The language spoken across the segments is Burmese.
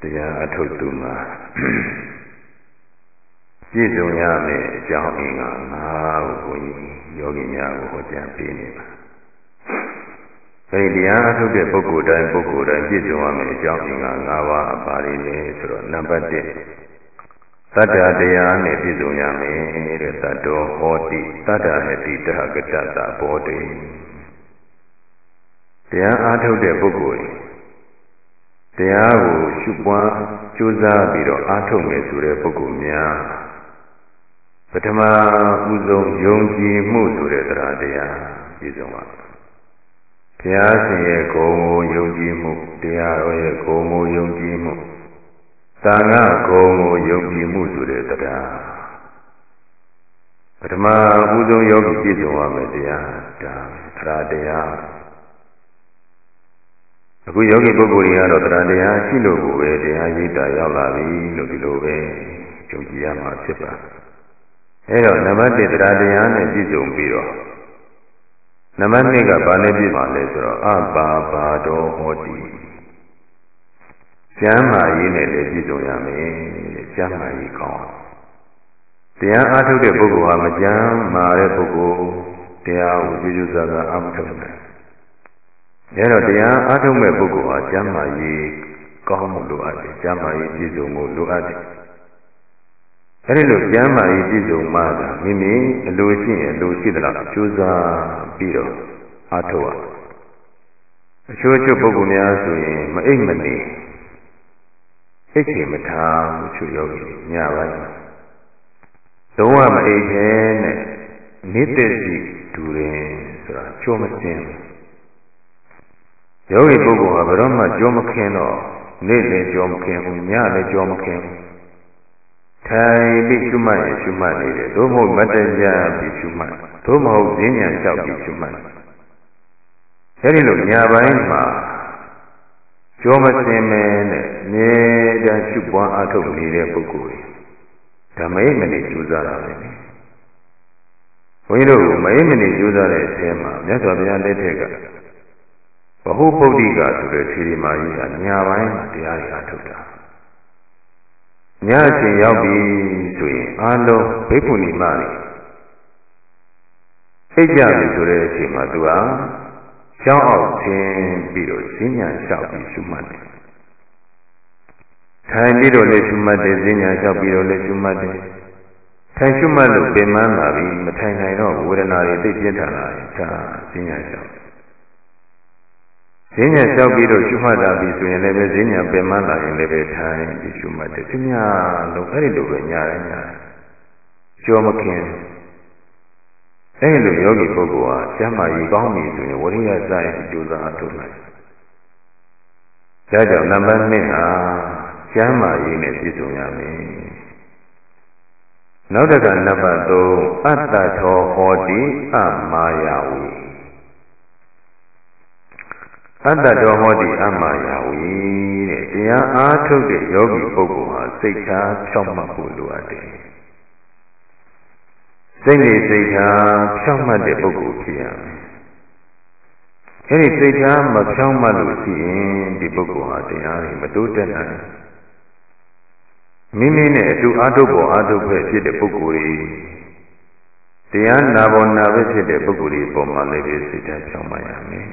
တရားအထုတ်သူမှာပြည့်စုံရမယ်အကြောင်းအင်္ဂါ၅ခုကိုယောဂီများကိုဟောကြားပေးနေပါအဲဒီတရားအထုတ်တဲ့ပုဂ္ဂိုလ်တိုင်းပုဂ္ဂိုလ်တိုင်းပြည့်စုံရမယ်အကြောင်းအင်္ဂါ၅ပါးအပါရင်းလေဆိုတော့နံပါတ်1သတ္တတရားနဲ့ပြည့်စုံရမယ်တဲ့သတ္တောဟောတိသတ္တဟတိတဟကတ္တဘောတိတရားအားထုတ်တဲ့ပုဂ္ဂိုလ် တရားကိုရှုပွားကြိုးစားပြီးတော့အားထုတ်မယ်ဆိုတဲ့ပုဂ္ဂိုလ်များပထမဦးဆုံးယုံကြည်မှုဆိုတဲ့တရားတရားပြည့်စုံပါဘုရားရှင်ရဲ့ဂုဏ်ကိုယုံကြည်မှုတရားတော်ရဲ့ဂုဏ်ကိုယုံကြည်မှုသံဃာဂုဏ်ကိုယုံကြည်မှုဆိုတဲ့တရားပထမဦးဆုံးယောဂီပြည့်စုံရမယ်တရားဒါသရတရား အခုယောဂီပုဂ္ဂိုလ်တွေကတော့တရားတရားရှိလို့ကိုပဲတရားရိပ်တာရောက်လာပြီလို့ဒီလိုပဲယုံကြည်ရမှာဖြစ်ပါအဲတော့နံပါတ်1တရားတရားနဲ့ပြည့်စုံပြီးတော့နံပါတ်2ကဘာနဲ့ပြည့်ပါလဲဆိုတော့အပါပါတော်ဟောတိကျမ်းမာရေးနဲ့လည်းပြည့်စုံရမယ်ကျမ်းမာရေးကောင်းတရားအားထုတ်တဲ့ပုဂ္ဂိုလ်ဟာမကျမ်းမာတဲ့ပုဂ္ဂိုလ်တရားကိုကြည်ကြည်စားစားအမထုတ်နိုင် အဲတော့တရားအားထုတ်မဲ့ပုဂ္ဂိုလ်ဟာကျမ်းမာရေးကောင်းမှုလိုအပ်တယ်ကျမ်းမာရေးပြည့်စုံမှုလိုအပ်တယ်အဲဒီလိုကျမ်းမာရေးပြည့်စုံမှသာမိမိအလိုရှိရင်အလိုရှိသလားကြိုးစားပြီးတော့အားထုတ်ရအချို့ချို့ပုဂ္ဂိုလ်များဆိုရင်မအိပ်မနေအိတ်ချင်မထားဘူးချို့ယောဂီညပိုင်းလုံးဝမအိပ်ခဲနဲ့နေတဲ့စီဒူရင်ဆိုတာချိုးမစင်းဘူး ယောဂီပုဂ္ဂိုလ်ဟာဘယ်တော့မှကြောမခင်တော့နေ့လည်းကြောမခင်ဘူးညလည်းကြောမခင်ဘူးထိုင်ပြီးရှုမှတ်ရင်ရှုမှတ်နေတယ်သို့မဟုတ်မတကြပြီးရှုမှတ်သို့မဟုတ်ဈဉ္ဉံလျှောက်ပြီးရှုမှတ်အဲဒီလိုညာပိုင်းမှာကြောမစင်မဲနဲ့နေတန်းရှုပွားအထုတ်နေတဲ့ပုဂ္ဂိုလ်ဓမ္မိမနေကျူးစားတာပဲဘုန်းကြီးတို့မအိမနေကျူးစားတဲ့အထဲမှာမြတ်စွာဘုရားလက်ထက်က ဘဟုပုဒ္ဓိကဆိုတဲ့ခြေဒီမာကြီးကညာပိုင်းမှာတရားတွေအထုတ်တာညအချိန်ရောက်ပြီဆိုရင်အာလုံးဘိက္ခုနီမတွေသိကြပြီဆိုတဲ့အချိန်မှာသူဟာရှောင်းအောင်ဆင်းပြီးတော့ဈဉ္ညာလျှောက်ပြီးရှုမှတ်တယ်ထိုင်ပြီးတော့လည်းရှုမှတ်တယ်ဈဉ္ညာလျှောက်ပြီးတော့လည်းရှုမှတ်တယ်ထိုင်ရှုမှတ်လို့ပင်မလာပြီမထိုင်နိုင်တော့ဝေဒနာတွေသိပြင်းထန်လာရင်ဒါဈဉ္ညာလျှောက် ဈဉ္ညာလျှောက်ပြီးတော့ရှုမှတ်တာပြီဆိုရင်လည်းပဲဈဉ္ညာပင်မလာရင်လည်းပဲထိုင်ပြီးရှုမှတ်တယ်သူများလုံးအဲ့ဒီလိုပဲညာတယ်ညာတယ်ကြောမခင်အဲ့လိုယောဂီပုဂ္ဂိုလ်ဟာကျမ်းမာရေးကောင်းပြီဆိုရင်ဝရိယစိုက်ကြိုးစားအထုတ်နိုင်ဒါကြောင့်နံပါတ်2ဟာကျမ်းမာရေးနဲ့ပြည့်စုံရမယ်နောက်တစ်ခါနံပါတ်3အတ္တထောဟောတိအမာယဝီ အတ္တတော်ဟောတိအမာယာဝီတဲ့တရားအားထုတ်တဲ့ယောဂီပုဂ္ဂိုလ်ဟာစိတ်ထားဖြောင့်မတ်ဖို့လိုအပ်တယ်စိတ်နေစိတ်ထားဖြောင့်မတ်တဲ့ပုဂ္ဂိုလ်ဖြစ်ရမယ်အဲဒီစိတ်ထားမဖြောင့်မတ်လို့ရှိရင်ဒီပုဂ္ဂိုလ်ဟာတရားတွေမတိုးတက်နိုင်မိမိနဲ့အတူအားထုတ်ပေါ်အားထုတ်ဖက်ဖြစ်တဲ့ပုဂ္ဂိုလ်တွေတရားနာပေါ်နာပဲဖြစ်တဲ့ပုဂ္ဂိုလ်တွေပေါ်မှာလည်းပဲစိတ်ထားဖြောင့်မတ်ရမယ်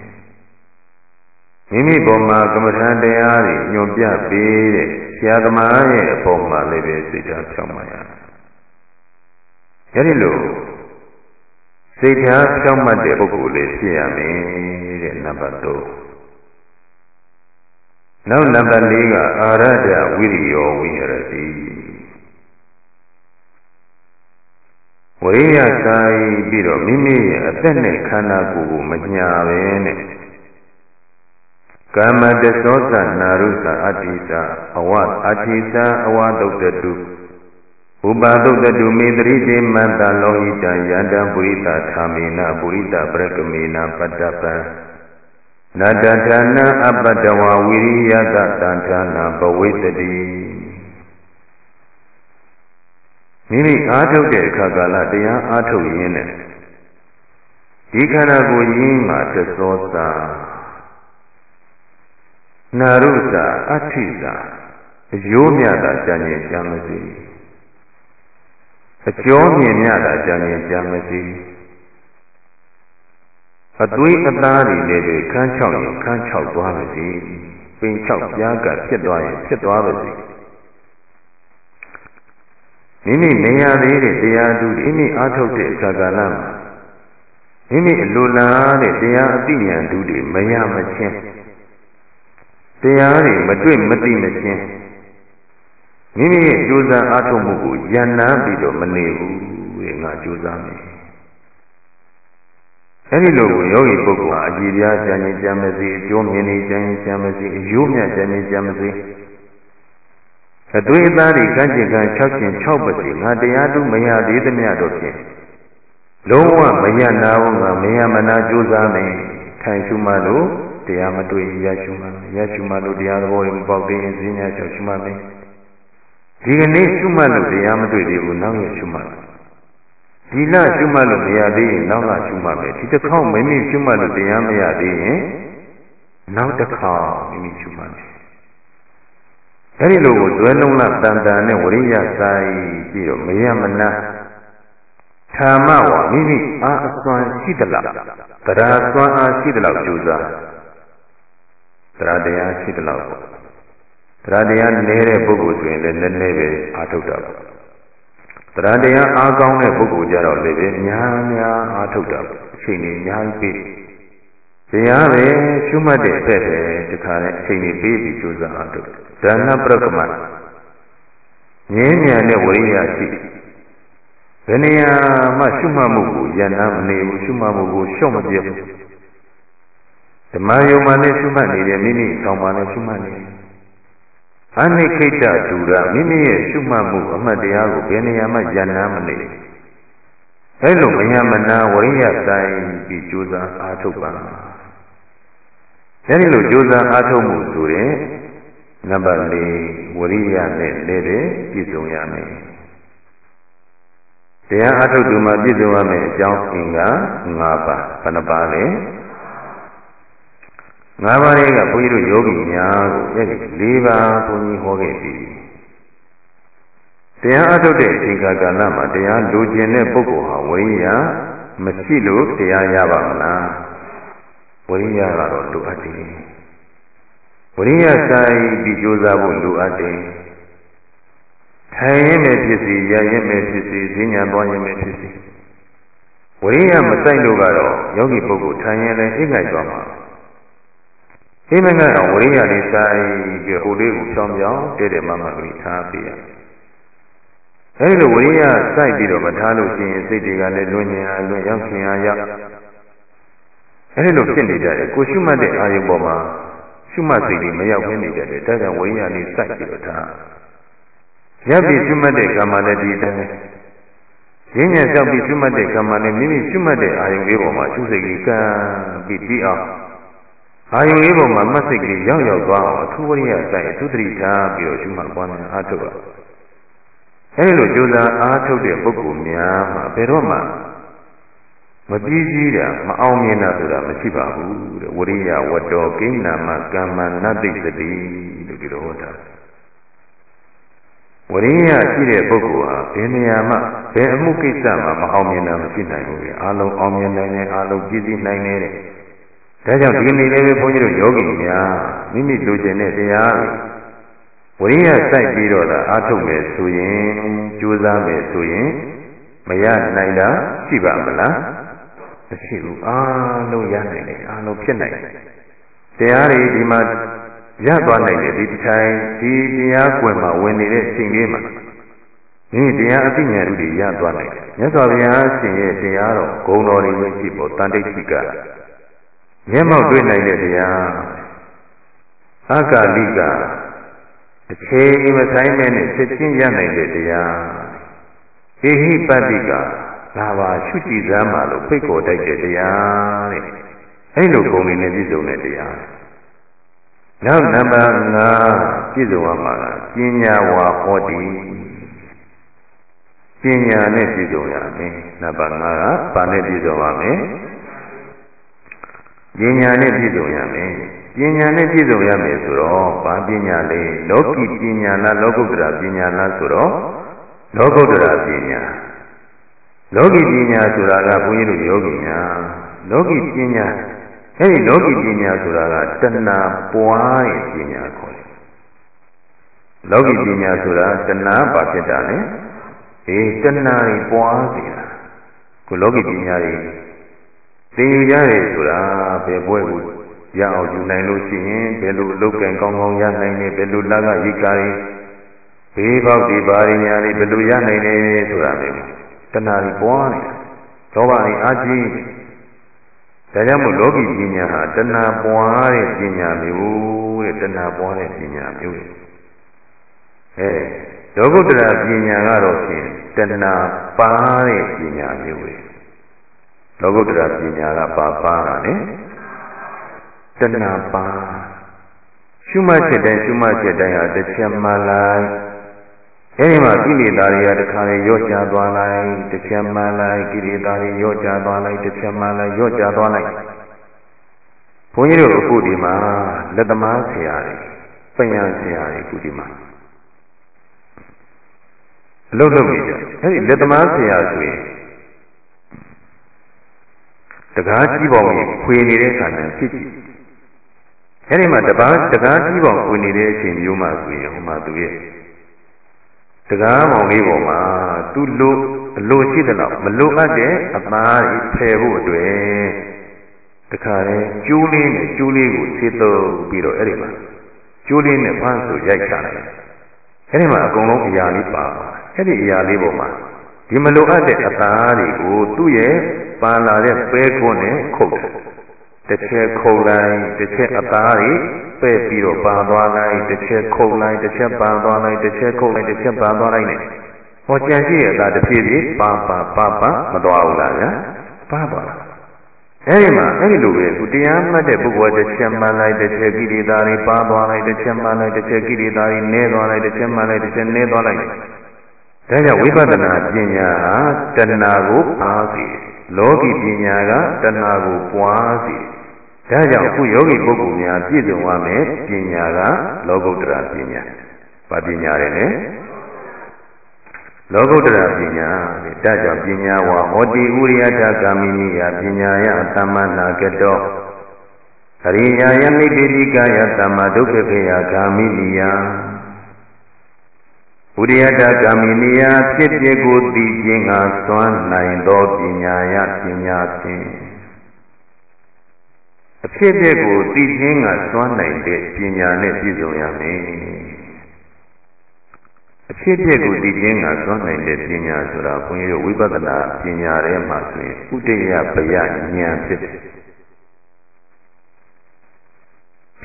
မိမိပေါ်မှာကမ္မထန်တရားတွေညွန်ပြပေးတဲ့ဆရာသမားရဲ့အပေါ်မှာလည်းပဲစိတ်ထားဖြောင့်မရဘူး။အဲဒီလိုစိတ်ထားဖြောင့်မတ်တဲ့ပုဂ္ဂိုလ်လေးဖြစ်ရမယ်တဲ့နံပါတ်3နောက်နံပါတ်4ကအာရဒဝိရိယောဝိဟရတိဝိရိယဆိုင်ပြီးတော့မိမိရဲ့အသက်နဲ့ခန္ဓာကိုယ်ကိုမညာပဲနဲ့ ကာမတသောသနာရုသအတ္တိသအဝအတ္တိသအဝတုတ်တုဥပါတုတ်တုမေတရိတိမန္တလောဟိတံယန္တံပုရိသသာမေနပုရိသပရကမေနပတ္တပံနတဌာနအပတ္တဝဝိရိယကတန္ဌာနဘဝိတတိမိမိအားထုတ်တဲ့အခါကာလတရားအားထုတ်ရင်းနဲ့ဒီခန္ဓာကိုယ်ရင်းမှာသသောသာ နာရုသာအဋ္ဌိသာအယိုးမြတာကြံရင်ကြံမစီအကျော်မြင်မြတာကြံရင်ကြံမစီအသွေးအသားတွေလည်းပဲခန်းချောက်ရင်ခန်းချောက်သွားပါစေပင်ချောက်ပြားကဖြစ်သွားရင်ဖြစ်သွားပါစေမိမိနေရသေးတဲ့တရားသူမိမိအားထုတ်တဲ့အခါကာလမှာမိမိအလိုလားတဲ့တရားအသိဉာဏ်သူတွေမရမချင်း တရားတွေမတွေ့မသိမချင်းမိမိရဲ့ကြိုးစားအားထုတ်မှုကိုယန္နာပြီးတော့မနေဘူးတဲ့ငါကြိုးစားမယ်အဲဒီလိုကိုယောဂီပုဂ္ဂိုလ်ဟာအကြည်ပြားကြံရင်ကြံမစီအကျိုးမြင်နေကြံရင်ကြံမစီအယိုးမြကြံရင်ကြံမစီအသွေးအသားတွေကန်းကျင်ကန်း၆ကျင်၆ပါးစီငါတရားတူမရသေးသမျှတော့ဖြင့်လုံးဝမရနာဘူးငါမရမနာကြိုးစားမယ်ထိုင်ရှုမှလို့ တရားမတွေ့ရရှုမှရရှုမှလို့တရားသဘောတွေမပေါက်သေးရင်ဈဉ္ညာလျှောက်ရှုမှမယ်ဒီကနေ့ရှုမှလို့တရားမတွေ့သေးဘူးနောက်ရရှုမှဒီလရှုမှလို့မရသေးရင်နောက်ကရှုမှမယ်ဒီတစ်ခေါက်မိမိရှုမှလို့တရားမရသေးရင်နောက်တစ်ခေါက်မိမိရှုမှမယ်အဲဒီလိုကိုတွဲလုံးလားတန်တန်နဲ့ဝရိယဆိုင်ပြီးတော့မရမနာဓမ္မဝမိမိအားအစွမ်းရှိသလားတရားစွမ်းအားရှိသလားကြိုးစား တရားတရားရှိသလားပေါ့တရားတရားနည်းတဲ့ပုဂ္ဂိုလ်ဆိုရင်လည်းနည်းနည်းပဲအားထုတ်တာပေါ့တရားတရားအားကောင်းတဲ့ပုဂ္ဂိုလ်ကြတော့လည်းပဲများများအားထုတ်တာပေါ့အချိန်ကြီးများပြီးတရားပဲရှုမှတ်တဲ့အသက်ပဲဒီခါနဲ့အချိန်ကြီးပြီးပြီးကြိုးစားအားထုတ်ဒါနပရကမငင်းညံတဲ့ဝိရိယရှိဘယ်နေရာမှရှုမှတ်မှုကိုယန္နာမနေဘူးရှုမှတ်မှုကိုရှော့မပြတ်ဘူး ဓမ္မယုံမှနဲ့ရှုမှတ်နေတယ်မိမိဆောင်မှနဲ့ရှုမှတ်နေတယ်အနိခိတတူရမိမိရဲ့ရှုမှတ်မှုအမှတ်တရားကိုဘယ်နေရာမှယန္နာမနေအဲလိုမယမနာဝရိယတိုင်းပြီးကြိုးစားအားထုတ်ပါအဲဒီလိုကြိုးစားအားထုတ်မှုဆိုရင်နံပါတ်၄ဝရိယနဲ့လည်းတဲ့ပြည့်စုံရမယ်တရားအထုတ်သူမှာပြည့်စုံရမယ်အကြောင်းအင်္ဂါ၅ပါးဘယ်နှပါးလဲ ၅ပါးလေးကဘုန်းကြီးတို့ယောဂီများကိုအဲ့ဒီ၄ပါးဘုန်းကြီးဟောခဲ့ပြီတရားအထုတ်တဲ့အချိန်ကာလမှာတရားလိုချင်တဲ့ပုဂ္ဂိုလ်ဟာဝိရိယမရှိလို့တရားရပါမလားဝိရိယကတော့လိုအပ်တယ်ဝိရိယဆိုင်ပြီးကြိုးစားဖို့လိုအပ်တယ်ထိုင်ရင်ပဲဖြစ်စီရရင်ပဲဖြစ်စီဈဉ္ညာသွားရင်ပဲဖြစ်စီဝိရိယမဆိုင်လို့ကတော့ယောဂီပုဂ္ဂိုလ်ထိုင်ရင်လည်းအိတ်ငိုက်သွားမှာအိ မ်မငိုက်အောင်ဝိရိယလေးဆိုင်ပြီးဟိုလေးကိုဖြောင်းဖြောင်းတဲ့တဲ့မမကလေးထားပြရအဲဒီလိုဝိရိယစိုက်ပြီးတော့မထားလို့ရှိရင်စိတ်တွေကလည်းလွင်ញင်အားလွင်ရောက်ချင်အားရောက်အဲဒီလိုဖြစ်နေကြတယ်ကိုရှုမှတ်တဲ့အာယုပေါ်မှာရှုမှတ်စိတ်တွေမရောက်ခင်းနေကြတယ်ဒါကြောင့်ဝိရိယလေးစိုက်ပြီးတော့ထားရပ်ပြီးရှုမှတ်တဲ့ကံမှလည်းဒီတိုင်းပဲရင်းညံလျှောက်ပြီးရှုမှတ်တဲ့ကံမှလည်းမိမိရှုမှတ်တဲ့အာယုလေးပေါ်မှာရှုစိတ်ကြီးကံပြီးပြီးအောင် အာယုလေးပေါ်မှာမှတ်စိတ်ကလေးရောက်ရောက်သွားအောင်အထူးဝရိယဆိုင်အထူးသတိထားပြီးတော့ရှုမှတ်ပွားများအားထုတ်ပါအဲဒီလိုကြိုးစားအားထုတ်တဲ့ပုဂ္ဂိုလ်များမှာဘယ်တော့မှမပြီးကြီးတာမအောင်မြင်တာဆိုတာမရှိပါဘူးတဲ့ဝရိယဝတ္တောကိဏ္ဏမကမ္မနတိသတိလို့ဒီလိုဟောတာဝရိယရှိတဲ့ပုဂ္ဂိုလ်ဟာဘယ်နေရာမှဘယ်အမှုကိစ္စမှမအောင်မြင်တာမရှိနိုင်ဘူးလေအားလုံးအောင်မြင်နိုင်တယ်အားလုံးပြည့်စည်နိုင်တယ်တဲ့ ဒါကြောင့်ဒီနေ့လေးပဲဘုန်းကြီးတို့ယောဂီများမိမိလိုချင်တဲ့တရားဝိရိယစိုက်ပြီးတော့သာအားထုတ်မယ်ဆိုရင်ကြိုးစားမယ်ဆိုရင်မရနိုင်တာရှိပါမလားမရှိဘူးအားလုံးရနိုင်တယ်အားလုံးဖြစ်နိုင်တယ်တရားတွေဒီမှာရသွားနိုင်တယ်ဒီထိုင်ဒီတရားကွယ်မှာဝင်နေတဲ့အချိန်လေးမှာဒီတရားအသိဉာဏ်တွေရသွားနိုင်တယ်မြတ်စွာဘုရားရှင်ရဲ့တရားတော်ဂုဏ်တော်တွေပဲရှိပေါ်တန်တိတ်ရှိက မျက်မှောက်တွေ့နိုင်တဲ့တရားအကာလိကအချိန်မဆိုင်မဲ့နဲ့စစ်ချင်းရနိုင်တဲ့တရားဟိဟိပတ္တိကလာပါရှုကြည်စမ်းပါလို့ဖိတ်ခေါ်တိုက်တဲ့တရားတဲ့အဲ့လိုပုံလေးနဲ့ပြည့်စုံတဲ့တရားနောက်နံပါတ်5ပြည့်စုံရမှာကပညာဝါဟောတိပညာနဲ့ပြည့်စုံရမယ်နံပါတ်5ကဘာနဲ့ပြည့်စုံရမလဲ ပညာနဲ့ပြည့်စုံရမယ်ပညာနဲ့ပြည့်စုံရမယ်ဆိုတော့ဘာပညာလဲလောကီပညာလားလောကုတ္တရာပညာလားဆိုတော့လောကုတ္တရာပညာလောကီပညာဆိုတာကဘုန်းကြီးတို့ယောဂီများလောကီပညာအဲဒီလောကီပညာဆိုတာကတဏှာပွားရဲ့ပညာခေါ်တယ်လောကီပညာဆိုတာတဏှာပါဖြစ်တာလေအေးတဏှာတွေပွားစေတာခုလောကီပညာတွေ သင်ယူရတယ်ဆိုတာဘယ်ဘွဲ့ကိုရအောင်ယူနိုင်လို့ရှိရင်ဘယ်လိုအလုပ်ကံကောင်းကောင်းရနိုင်လဲဘယ်လိုလကရိကာတွေဘေးပေါက်ဒီပါရိညာတွေဘယ်လိုရနိုင်လဲဆိုတာမျိုးတဏှာတွေပွားနေတာလောဘတွေအားကြီးဒါကြောင့်မို့လောကီပညာဟာတဏှာပွားတဲ့ပညာမျိုးတဲ့တဏှာပွားတဲ့ပညာမျိုးအဲလောကုတ္တရာပညာကတော့ဖြင့်တဏှာပါတဲ့ပညာမျိုးပဲ လောကုတ္တရာပညာကပါပါတာလေတဏှာပါရှုမှတ်ချက်တိုင်းရှုမှတ်ချက်တိုင်းဟာတစ်ချက်မှလိုက်အဲဒီမှာကိလေသာတွေကတခါလေရော့ချသွားလိုက်တစ်ချက်မှလိုက်ကိလေသာတွေရော့ချသွားလိုက်တစ်ချက်မှလိုက်ရော့ချသွားလိုက်ဘုန်းကြီးတို့အခုဒီမှာလက်သမားဆရာတွေပညာဆရာတွေအခုဒီမှာအလုပ်လုပ်နေကြအဲဒီလက်သမားဆရာဆိုရင် တကားကြီးပေါင်းကြီးခွေနေတဲ့ခါနဲ့ဖြစ်ကြည့်အဲဒီမှာတပားတကားကြီးပေါင်းခွေနေတဲ့အချိန်မျိုးမှဆိုရင်ဟိုမှာသူရဲ့တကားမောင်လေးပေါ်မှာသူ့လိုအလိုရှိတဲ့လောက်မလိုအပ်တဲ့အသားကြီးဖယ်ဖို့အတွက်တခါလဲကျိုးလေးနဲ့ကျိုးလေးကိုဆေးသုံးပြီးတော့အဲ့ဒီမှာကျိုးလေးနဲ့ဖမ်းဆိုရိုက်ချလိုက်အဲ့ဒီမှာအကုန်လုံးအရာလေးပါအဲ့ဒီအရာလေးပေါ်မှာ ဒီမလိုအပ်တဲ့အသားတွေကိုသူ့ရဲ့ပန်လာတဲ့ပဲခွန်းနဲ့ခုတ်တယ်တစ်ချက်ခုတ်လိုက်တစ်ချက်အသားတွေပဲ့ပြီးတော့ပန်သွားလိုက်တစ်ချက်ခုတ်လိုက်တစ်ချက်ပန်သွားလိုက်တစ်ချက်ခုတ်လိုက်တစ်ချက်ပန်သွားလိုက်နဲ့ဟောကြံရှိတဲ့အသားတစ်ဖြည်းဖြည်းပန်ပန်ပန်ပန်မသွားဘူးလားဗျာပါပါလားအဲဒီမှာအဲဒီလိုပဲသူတရားမှတ်တဲ့ပုဂ္ဂိုလ်တစ်ချက်မှန်လိုက်တစ်ချက်ကိလေသာတွေပါသွားလိုက်တစ်ချက်မှန်လိုက်တစ်ချက်ကိလေသာတွေနည်းသွားလိုက်တစ်ချက်မှန်လိုက်တစ်ချက်နည်းသွားလိုက် ဒါကြောင့်ဝိပဿနာပညာဟာတဏှာကိုအားစေလောကီပညာကတဏှာကိုပွားစေဒါကြောင့်အခုယောဂီပုဂ္ဂိုလ်များပြည့်စုံရမယ်ပညာကလောကုတ္တရာပညာ။ဘာပညာလဲလဲလောကုတ္တရာပညာဒါကြောင့်ပညာဝါဟောတိဥရိယတကာမိနိယပညာယသမ္မနာကတောအရိယာယနိတိတိကာယသမ္မာဒုက္ခခေယဂာမိနိယ ဥရိယတကာမိနိယဖြစ်ဖြစ်ကိုသိခြင်းကသွမ်းနိုင်သောပညာယပညာဖြင့်အဖြစ်တဲ့ကိုသိခြင်းကသွမ်းနိုင်တဲ့ပညာနဲ့ပြည့်စုံရမယ်အဖြစ်တဲ့ကိုသိခြင်းကသွမ်းနိုင်တဲ့ပညာဆိုတာဘုန်းကြီးတို့ဝိပဿနာပညာထဲမှာဆိုရင်ဥဒိယပယဉာဏ်ဖြစ်တယ်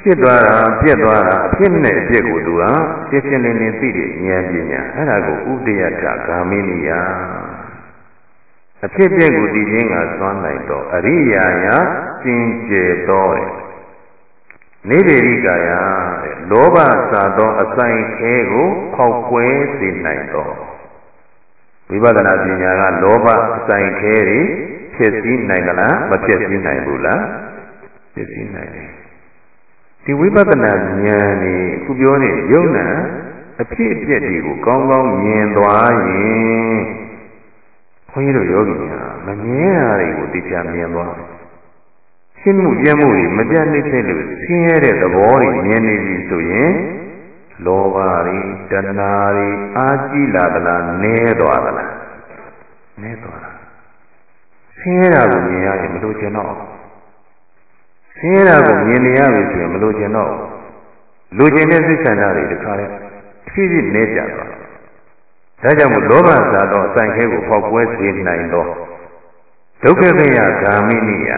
ဖြစ်သွားတာပြက်သွားတာအဖြစ်နဲ့အပြက်ကိုသူကရှင်းရှင်းလင်းလင်းသိတဲ့ဉာဏ်ပညာအဲ့ဒါကိုဥဒိယတဂာမိနိယအဖြစ်ပြက်ကိုသိခြင်းကသွမ်းနိုင်တော့အရိယာယစင်ကြယ်သောနေဒေရိကာယတဲ့လောဘစာသောအဆိုင်ခဲကိုဖောက်ကွဲစေနိုင်တော့ဝိပဿနာပညာကလောဘအဆိုင်ခဲတွေဖြစ်စည်းနိုင်ကြလားမဖြစ်စည်းနိုင်ဘူးလားဖြစ်စည်းနိုင်တယ် ဒီဝိပဿနာဉာဏ်นี่ခုပြောနေယုံနာအဖြစ်အပျက်တွေကိုကောင်းကောင်းမြင်သွားရင်ခွန်ကြီးတို့ယောဂီများမမြင်ရတာတွေကိုသိချာမြင်သွားတယ်ရှင်းမှုပြမှုတွေမပြတ်နှိမ့်သက်လို့ဆင်းရဲတဲ့သဘောတွေမြင်နေပြီဆိုရင်လောဘတွေတဏှာတွေအာကြီးလာသလားနည်းသွားသလားနည်းသွားတာဆင်းရဲတာကိုမြင်ရရင်မလို့ကျင်တော့ ဆင်းရဲတာကိုမြင်နေရပြီဆိုရင်မလို့ကျင်တော့လူကျင်တဲ့စိတ်ဆန္ဒတွေတခါလဲဖြည်းဖြည်းနေကြသွားဒါကြောင့်မို့လောဘသာသောအဆိုင်ခဲကိုဖောက်ကွဲစေနိုင်သောဒုက္ခခယဂာမိနိယ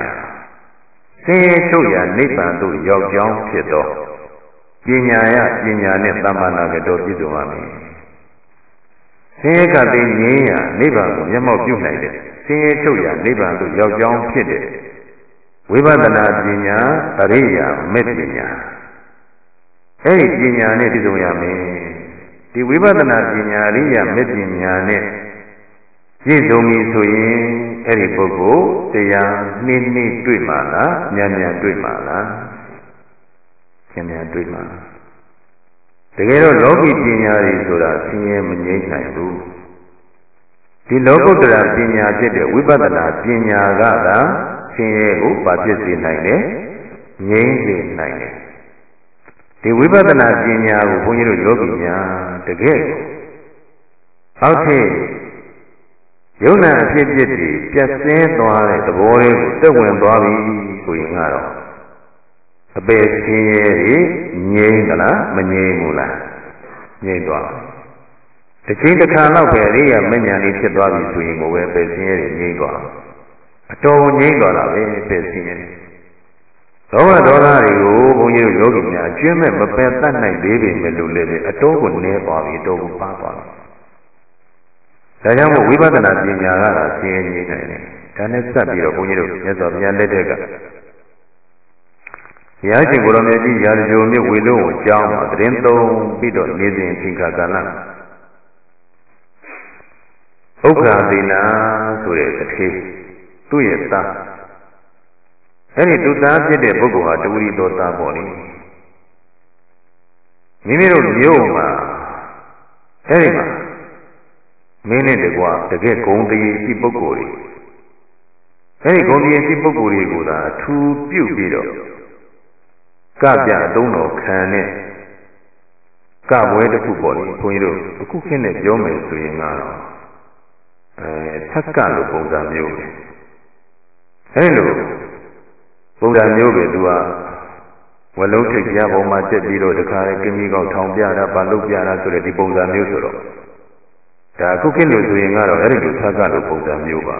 ဆင်းရဲချုပ်ရာနိဗ္ဗာန်သို့ရောက်ကြောင်းဖြစ်သောပညာယပညာနဲ့သမ္မာနာကတော်ပြည့်စုံပါမည်ဆင်းရဲကသိငြိမ်းရာနိဗ္ဗာန်ကိုမျက်မှောက်ပြုနိုင်တဲ့ဆင်းရဲချုပ်ရာနိဗ္ဗာန်သို့ရောက်ကြောင်းဖြစ်တဲ့ ဝိပဿနာပညာအရိယာမေပညာအဲ့ဒီပညာနဲ့ပြည့်စုံရမယ်ဒီဝိပဿနာပညာအရိယာမေပညာနဲ့ပြည့်စုံပြီဆိုရင်အဲ့ဒီပုဂ္ဂိုလ်တရားနှိမ့်နှိမ့်တွေ့မှာလားဉာဏ်ဉာဏ်တွေ့မှာလားခင်ဗျာတွေ့မှာတကယ်တော့လောကီပညာတွေဆိုတာဆင်းရဲမငြိမ့်နိုင်ဘူးဒီလောကုတ္တရာပညာဖြစ်တဲ့ဝိပဿနာပညာကသာဆ င်းရဲကိုပါဖြစ်စေနိုင်တယ်ငြိမ့်စေနိုင်တယ်ဒီဝိပဿနာပညာကိုဘုန်းကြီးတို့ယောဂီများတကယ်အောက်ထည့်ယုံနာအဖြစ်ဖြစ်ပြီးပြတ်စင်းသွားတဲ့သဘောလေးကိုတက်ဝင်သွားပြီဆိုရင်ကတော့အပေဆင်းရဲတွေငြိမ့်သလားမငြိမ့်ဘူးလားငြိမ့်သွားတစ်ချိန်တစ်ခါတော့ပဲအရိယာမဉ္ဇဏ်လေးဖြစ်သွားပြီဆိုရင်ကိုပဲပေဆင်းရဲတွေငြိမ့်သွား အတော်ငြိမ့်သွားတာပဲပေဆင်းရဲဒေါဝဒေါသတွေကိုဘုန်းကြီးတို့ယောဂီများအကျွမ်းမဲ့မပယ်တတ်နိုင်သေးပေမဲ့လို့လည်းအတော်ကိုနည်းသွားပြီအတော်ကိုပါသွားပြီဒါကြောင့်မို့ဝိပဿနာပညာကသာဆင်းရဲနေနိုင်တယ်ဒါနဲ့ဆက်ပြီးတော့ဘုန်းကြီးတို့မြတ်စွာဘုရားလက်ထက်ကဘုရားရှင်ကိုရောမြတ်ကြီးရာဇဂိုမြတ်ဝေလုံးကိုကြောင်းမှာတရင်သုံးပြီးတော့နေစဉ်အချိန်ခါကာလဥက္ခာသေနာဆိုတဲ့တထေး သူ့ရဲ့သားအဲ့ဒီသူသားဖြစ်တဲ့ပုဂ္ဂိုလ်ဟာတဝိရိသောသားပေါ့လေမိမိတို့မြို့မှာအဲ့ဒီမှာမင်းနဲ့တကွာတကယ်ဂုံတရေရှိပုဂ္ဂိုလ်တွေအဲဒီဂုံတရေရှိပုဂ္ဂိုလ်တွေကိုသာအထူးပြုပြီးတော့ကပြအတုံးတော်ခံတဲ့ကဝဲတစ်ခုပေါ့လေဘုန်းကြီးတို့အခုခင်းနဲ့ပြောမယ်ဆိုရင်ကတော့အဲသက်ကလို့ပုံစံမျိုးပဲ အဲလိုပုံစံမျိုးပဲသူကဝလုံးထိပ်ပြပေါ်မှာတက်ပြီးတော့တခါလေကင်းကြီးကောက်ထောင်ပြတာပါလုတ်ပြတာဆိုတဲ့ဒီပုံစံမျိုးဆိုတော့ဒါခုခေတ်လို့ဆိုရင်ကတော့အဲ့ဒီလိုသက်ကလို့ပုံစံမျိုးပါ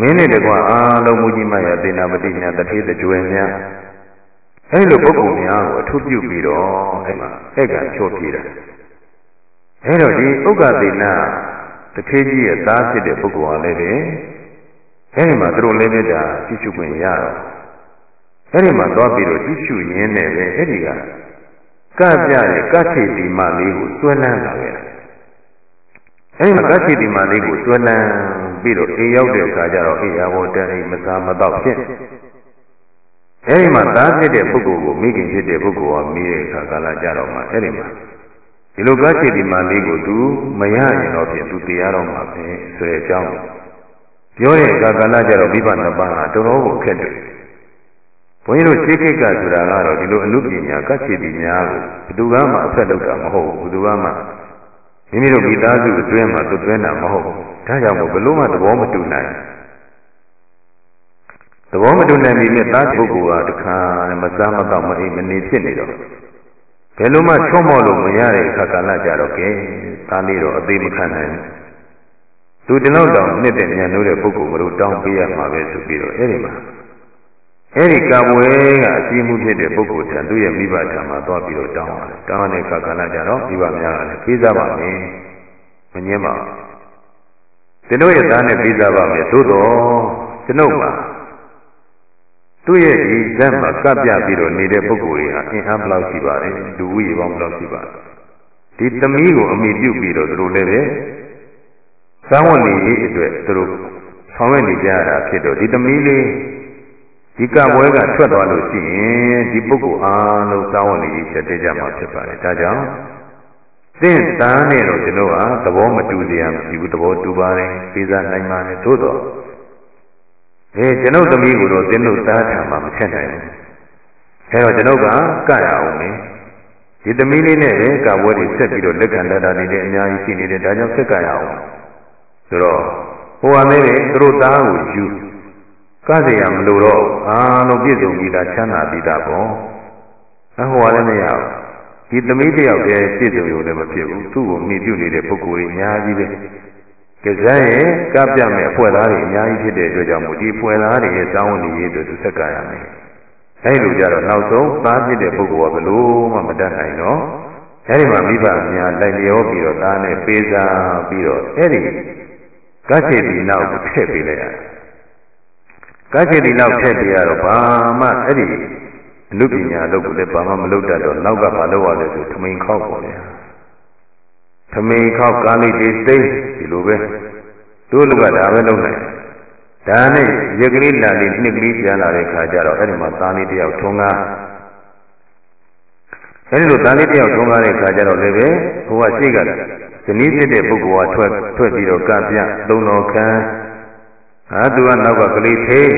မင်းနဲ့တကွာအာလုံးမူကြီးမရသေနာပတိညာတထေးကြွယ်များအဲ့လိုပုဂ္ဂိုလ်များကိုအထုပြုပြီးတော့အဲ့မှာအဲ့ကချောပြတာအဲ့တော့ဒီဥက္ကသေနာတထေးကြီးရဲ့သားဖြစ်တဲ့ပုဂ္ဂိုလ်ဟာလည်းပဲ အဲ့ဒီမှာသူတို့လည်းပဲဒါကြည့်ရှုခွင့်ရတော့အဲ့ဒီမှာသွားပြီးတော့ကြည့်ရှုရင်းနဲ့ပဲအဲ့ဒီကကပြတဲ့ကထေတိမလေးကိုစွဲလန်းလာခဲ့တာအဲဒီမှာကရှိတိမာလေးကိုတွန်းလန်းပြီးတော့အေးရောက်တဲ့အခါကျတော့အေးရဘောတန်အိမသာမတော့ဖြစ်အဲဒီမှာသားဖြစ်တဲ့ပုဂ္ဂိုလ်ကိုမိခင်ဖြစ်တဲ့ပုဂ္ဂိုလ်ကမိတဲ့အခါကာလကြတော့မှအဲဒီမှာဒီလိုကရှိတိမာလေးကိုသူမရရင်တော့ဖြင့်သူတရားတော်မှာပဲဆိုတဲ့အကြောင်း ပြောတဲ့အခါကာလကြတော့မိဘနှစ်ပါးဟာတော်တော်ကိုခက်တယ်ဘုန်းကြီးတို့ရှေးခေတ်ကဆိုတာကတော့ဒီလိုအနုပညာကရှိတိများကိုဘယ်သူကမှအဖက်လုပ်တာမဟုတ်ဘူးဘယ်သူကမှမိမိတို့မိသားစုအတွင်းမှာသူသွင်းတာမဟုတ်ဘူးဒါကြောင့်မို့ဘလို့မှသဘောမတူနိုင်သဘောမတူနိုင်ပြီနဲ့သားပုဂ္ဂိုလ်ကတခါမစားမတော့မအိမ်မနေဖြစ်နေတော့ဘယ်လိုမှချော့မော့လို့မရတဲ့အခါကာလကြတော့ကဲသားလေးတော့အသေးမခံနိုင်ဘူး သူတလောက်တောင်နှစ်တဲ့ညံလို့တဲ့ပုဂ္ဂိုလ်မလို့တောင်းပေးရမှာပဲဆိုပြီးတော့အဲ့ဒီမှာအဲ့ဒီကပွဲကအကြီးမှုဖြစ်တဲ့ပုဂ္ဂိုလ်တန်သူ့ရဲ့မိဘထံမှာသွားပြီးတော့တောင်းရတယ်တောင်းတဲ့အခါကလည်းကြတော့မိဘများကလည်းပေးစားပါမယ်မငင်းပါဘူးကျွန်ုပ်ရဲ့သားနဲ့ပေးစားပါမယ်သို့တော့ကျွန်ုပ်မှာသူ့ရဲ့ဒီဇက်မှာကပ်ပြပြီးတော့နေတဲ့ပုဂ္ဂိုလ်တွေဟာအင်အားဘယ်လောက်ရှိပါလဲလူဦးရေပေါင်းဘယ်လောက်ရှိပါလဲဒီသမီးကိုအမိပြုပြီးတော့သူတို့လည်းပဲ စောင်းဝင်နေရေးအတွက်သူတို့ဆောင်ရွက်နေကြရတာဖြစ်တော့ဒီသမီးလေးဒီကပွဲကထွက်သွားလို့ရှိရင်ဒီပုဂ္ဂိုလ်အားလုံးစောင်းဝင်နေချက်တည်းကြမှာဖြစ်ပါတယ်ဒါကြောင့်သင်တန်းနဲ့တော့ကျွန်တော်ဟာသဘောမတူစရာမရှိဘူးသဘောတူပါတယ်ပေးစားနိုင်ပါတယ်သို့တော့အဲကျွန်ုပ်သမီးကိုတော့သင်တို့သားထံမှာမထက်နိုင်ဘူးအဲတော့ကျွန်ုပ်ကကရအောင်လေဒီသမီးလေးနဲ့ပဲကပွဲတွေဆက်ပြီးတော့လက်ခံတတ်တာတွေလည်းအများကြီးရှိနေတယ်ဒါကြောင့်ဆက်ကရအောင် ဆိုတော့ဟိုဟာလေးတွေသူတို့သားကိုယူကစရာမလိုတော့အားလုံးပြည့်စုံပြီးသားချမ်းသာပြီးသားပေါ့အဟောလည်းမရဘူးဒီသမီးတယောက်တည်းပြည့်စုံရုံလည်းမဖြစ်ဘူးသူ့ကိုမိပြုနေတဲ့ပုဂ္ဂိုလ်ကြီးအများကြီးပဲကစားရဲ့ကပြမဲ့အဖွဲ့သားတွေအများကြီးဖြစ်တဲ့အတွက်ကြောင့်မို့ဒီအဖွဲ့သားတွေရဲ့တောင်းဝန်ရေးအတွက်သူဆက်ကရမယ်အဲလိုကြတော့နောက်ဆုံးသားဖြစ်တဲ့ပုဂ္ဂိုလ်ကဘလို့မှမတတ်နိုင်တော့အဲဒီမှာမိဘများလိုက်လျောပြီးတော့သားနဲ့ပေးစားပြီးတော့အဲဒီ ကတ်ချေဒီနောက်ကိုထည့်ပေးလိုက်ရတယ်ကချေဒီနောက်ထည့်ပြရတော့ဘာမှအဲ့ဒီအနုပညာလုပ်ကိုလည်းဘာမှမလုပ်တတ်တော့နောက်ကဘာလုပ်ရလဲဆိုထမိန်ခောက်ပေါ့လေထမိန်ခောက်ကာလိတိသိဒီလိုပဲတို့လူကဒါပဲလုပ်နိုင်ဒါနဲ့ရက်ကလေးလာလေးနှစ်ကလေးပြန်လာတဲ့ခါကျတော့အဲ့ဒီမှာသားလေးတယောက်ထုံးကားအဲဒီလိုသားလေးတယောက်ထုံးကားတဲ့ခါကျတော့လည်းပဲဘုရားရှိက ဇနီးဖြစ်တဲ့ပုဂ္ဂိုလ်ကထွက်ထွက်ပြီးတော့ကပြသုံးတော်ခံဟာသူကနောက်ကကလေးသေး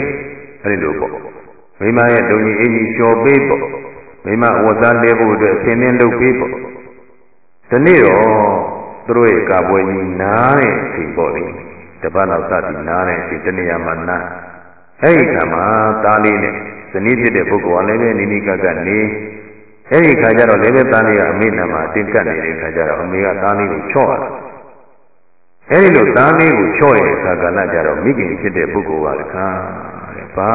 အဲဒီလိုပေါ့မိမရဲ့ဒုံကြီးအင်းကြီးလျှော်ပေးပေါ့မိမဝတ်သားလဲဖို့အတွက်ဆင်းနှင်းလုပ်ပေးပေါ့ဒီနေ့တော့သူတို့ရဲ့ကာပွဲကြီးနားတဲ့အချိန်ပေါ့လေတပတ်လောက်စသည်နားတဲ့အချိန်တနေရာမှာနားအဲဒီခါမှာသားလေးနဲ့ဇနီးဖြစ်တဲ့ပုဂ္ဂိုလ်ကလည်းပဲနိနိကကနေ အဲဒီခါကျတော့လည်းပဲသားလေးကအမေနာမှာတင်ကတ်နေတဲ့ခါကျတော့အမေကသားလေးကိုချော့ရတယ်အဲဒီလိုသားလေးကိုချော့တဲ့အခါကလည်းကြတော့မိခင်ဖြစ်တဲ့ပုဂ္ဂိုလ်ကတခါတဲ့ဘာ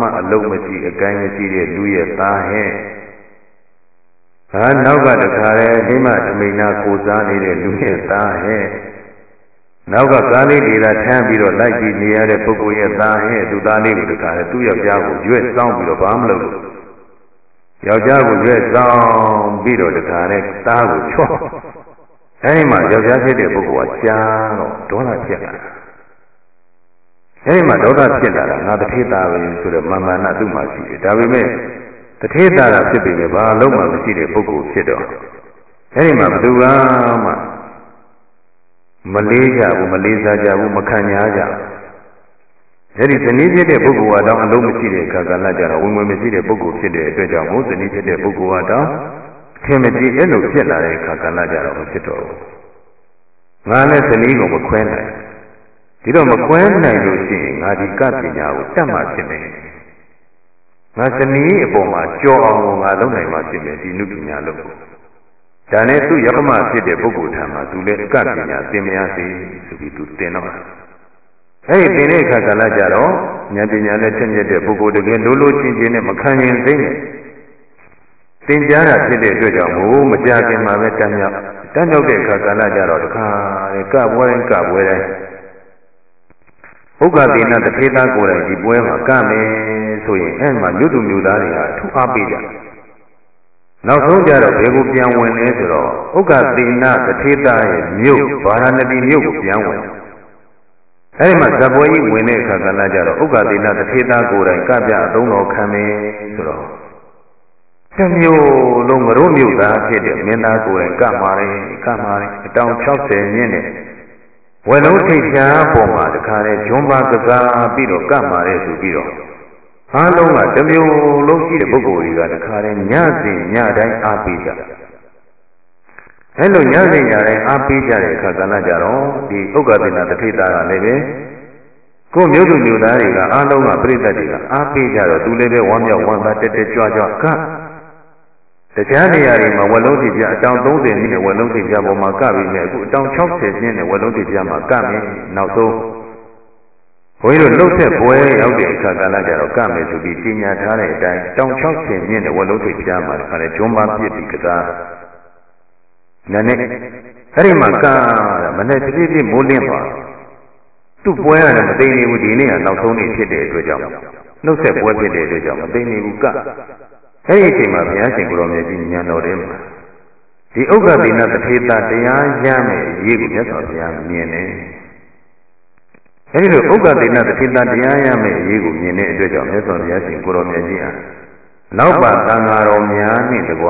မှအလုံးမရှိအကိုင်းမရှိတဲ့လူရဲ့သားဟဲ့ဟာနောက်ကတခါလေမိမသမိနာကိုစားနေတဲ့လူရဲ့သားဟဲ့နောက်ကကားလေးတွေသာထမ်းပြီးတော့လိုက်ကြည့်နေရတဲ့ပုဂ္ဂိုလ်ရဲ့သားဟဲ့သူသားလေးကိုတခါလေသူ့ယောက်ျားကိုရွက်စောင်းပြီးတော့ဘာမလုပ်လို့ ယောက်ျားကိုရွက်စောင်းပြီးတော့တခါလေသားကိုချော့အဲဒီမှာယောက်ျားဖြစ်တဲ့ပုဂ္ဂိုလ်ကရှားတော့ဒေါသဖြစ်လာအဲဒီမှာဒေါသဖြစ်လာတာငါတထေသားပဲဆိုတော့မာမနာသူ့မှာရှိတယ်ဒါပေမဲ့တထေသားတာဖြစ်ပြီပဲဘာလုံးမှမရှိတဲ့ပုဂ္ဂိုလ်ဖြစ်တော့အဲဒီမှာဘယ်သူကမှမလေးကြဘူးမလေးစားကြဘူးမခံညာကြဘူး အဲဒီဇနီးဖြစ်တဲ့ပုဂ္ဂိုလ်ကတော့အလုံးမရှိတဲ့အခါကလည်းကြတော့ဝင်ဝင်မရှိတဲ့ပုဂ္ဂိုလ်ဖြစ်တဲ့အတွက်ကြောင့်မို့ဇနီးဖြစ်တဲ့ပုဂ္ဂိုလ်ကတော့ထင်မကြည့်အဲ့လိုဖြစ်လာတဲ့အခါကလည်းကြတော့မဖြစ်တော့ဘူးငါနဲ့ဇနီးကိုမခွဲနိုင်ဒီတော့မခွဲနိုင်လို့ရှိရင်ငါဒီကပညာကိုတတ်မှဖြစ်မယ်ငါဇနီးအပေါ်မှာကြော်အောင်ငါလုပ်နိုင်မှဖြစ်မယ်ဒီနုပညာလုပ်ဖို့ဒါနဲ့သူ့ယက္ခမဖြစ်တဲ့ပုဂ္ဂိုလ်ထံမှာသူလည်းကပညာသင်မရစေဆိုပြီးသူသင်တော့ အဲ့ဒီသင်တဲ့အခါကလည်းကြတော့ဉာဏ်ပညာနဲ့ထင်မြက်တဲ့ပုဂ္ဂိုလ်တကယ်လိုလိုချင်းချင်းနဲ့မခံရင်သိနေသင်ကြားတာဖြစ်တဲ့အတွက်ကြောင့်မို့မကြခင်မှာပဲတမ်းမြောက်တမ်းမြောက်တဲ့အခါကလည်းကြတော့တခါလေကပွဲတိုင်းကပွဲတိုင်းဥက္ကသေနတထေသားကိုယ်တိုင်ဒီပွဲမှာကမယ်ဆိုရင်အဲ့မှာမြို့သူမြို့သားတွေဟာအထူးအားပေးကြတယ်နောက်ဆုံးကြတော့ဘယ်ကိုပြန်ဝင်လဲဆိုတော့ဥက္ကသေနတထေသားရဲ့မြို့ဗာရာဏသီမြို့ကိုပြန်ဝင် အဲဒီမှာဇပွဲကြီးဝင်တဲ့အခါကလည်းကြတော့ဥက္ကသေနတထေသားကိုယ်တိုင်ကပြအသုံးတော်ခံမယ်ဆိုတော့တမျိုးလုံးမတို့မြို့သားဖြစ်တဲ့မင်းသားကိုယ်တိုင်ကမာတယ်ကမာတယ်အတောင်60မြင့်နဲ့ဝယ်လုံးထိပ်ရှားပေါ်မှာတခါလေဂျွန်ပါကစားပြီးတော့ကမာတယ်ဆိုပြီးတော့အားလုံးကတမျိုးလုံးရှိတဲ့ပုဂ္ဂိုလ်တွေကတခါလေညစဉ်ညတိုင်းအားပေးကြ အဲလိုညစဉ်ညတိုင်းအားပေးကြတဲ့အခါကလည်းကြတော့ဒီဥက္ကဋ္ဌနာတထိတာကလည်းပဲကိုမျိုးသူမျိုးသားတွေကအားလုံးကပြိတ္တတွေကအားပေးကြတော့သူလည်းပဲဝမ်းမြောက်ဝမ်းသာတက်တက်ကြွကြွကတရားနေရာတွေမှာဝက်လုံးတိပြအတောင်30မြင့်နဲ့ဝက်လုံးတိပြပေါ်မှာကပြီးနေအခုအတောင်60မြင့်နဲ့ဝက်လုံးတိပြမှာကမယ်နောက်ဆုံးဘုန်းကြီးတို့လှုပ်ဆက်ပွဲရောက်တဲ့အခါကလည်းကြတော့ကမယ်ဆိုပြီးကြီးညာထားတဲ့အတိုင်းတောင်60မြင့်နဲ့ဝက်လုံးတိပြမှာခါလေဂျွန်ပါပြစ်ပြီးကစား နာနဲ့အဲ့ဒီမှာကမနဲ့တတိတိမိုးလင်းပါသူ့ပွဲရတယ်မသိနေဘူးဒီနေ့ကနောက်ဆုံးနေ့ဖြစ်တဲ့အတွက်ကြောင့်နှုတ်ဆက်ပွဲဖြစ်တဲ့အတွက်ကြောင့်မသိနေဘူးကအဲ့ဒီအချိန်မှာဘုရားရှင်ကိုရောမြတ်ကြီးညံတော်တယ်မှာဒီဥက္ကဋ္ဌိနတထေတာတရားရမယ်ရေးကိုမြတ်စွာဘုရားမြင်တယ်အဲဒီလိုဥက္ကဋ္ဌိနတထေတာတရားရမယ်ရေးကိုမြင်တဲ့အတွက်ကြောင့်မြတ်စွာဘုရားရှင်ကိုရောမြတ်ကြီးဟာနောက်ပါသံဃာတော်များနဲ့တကွ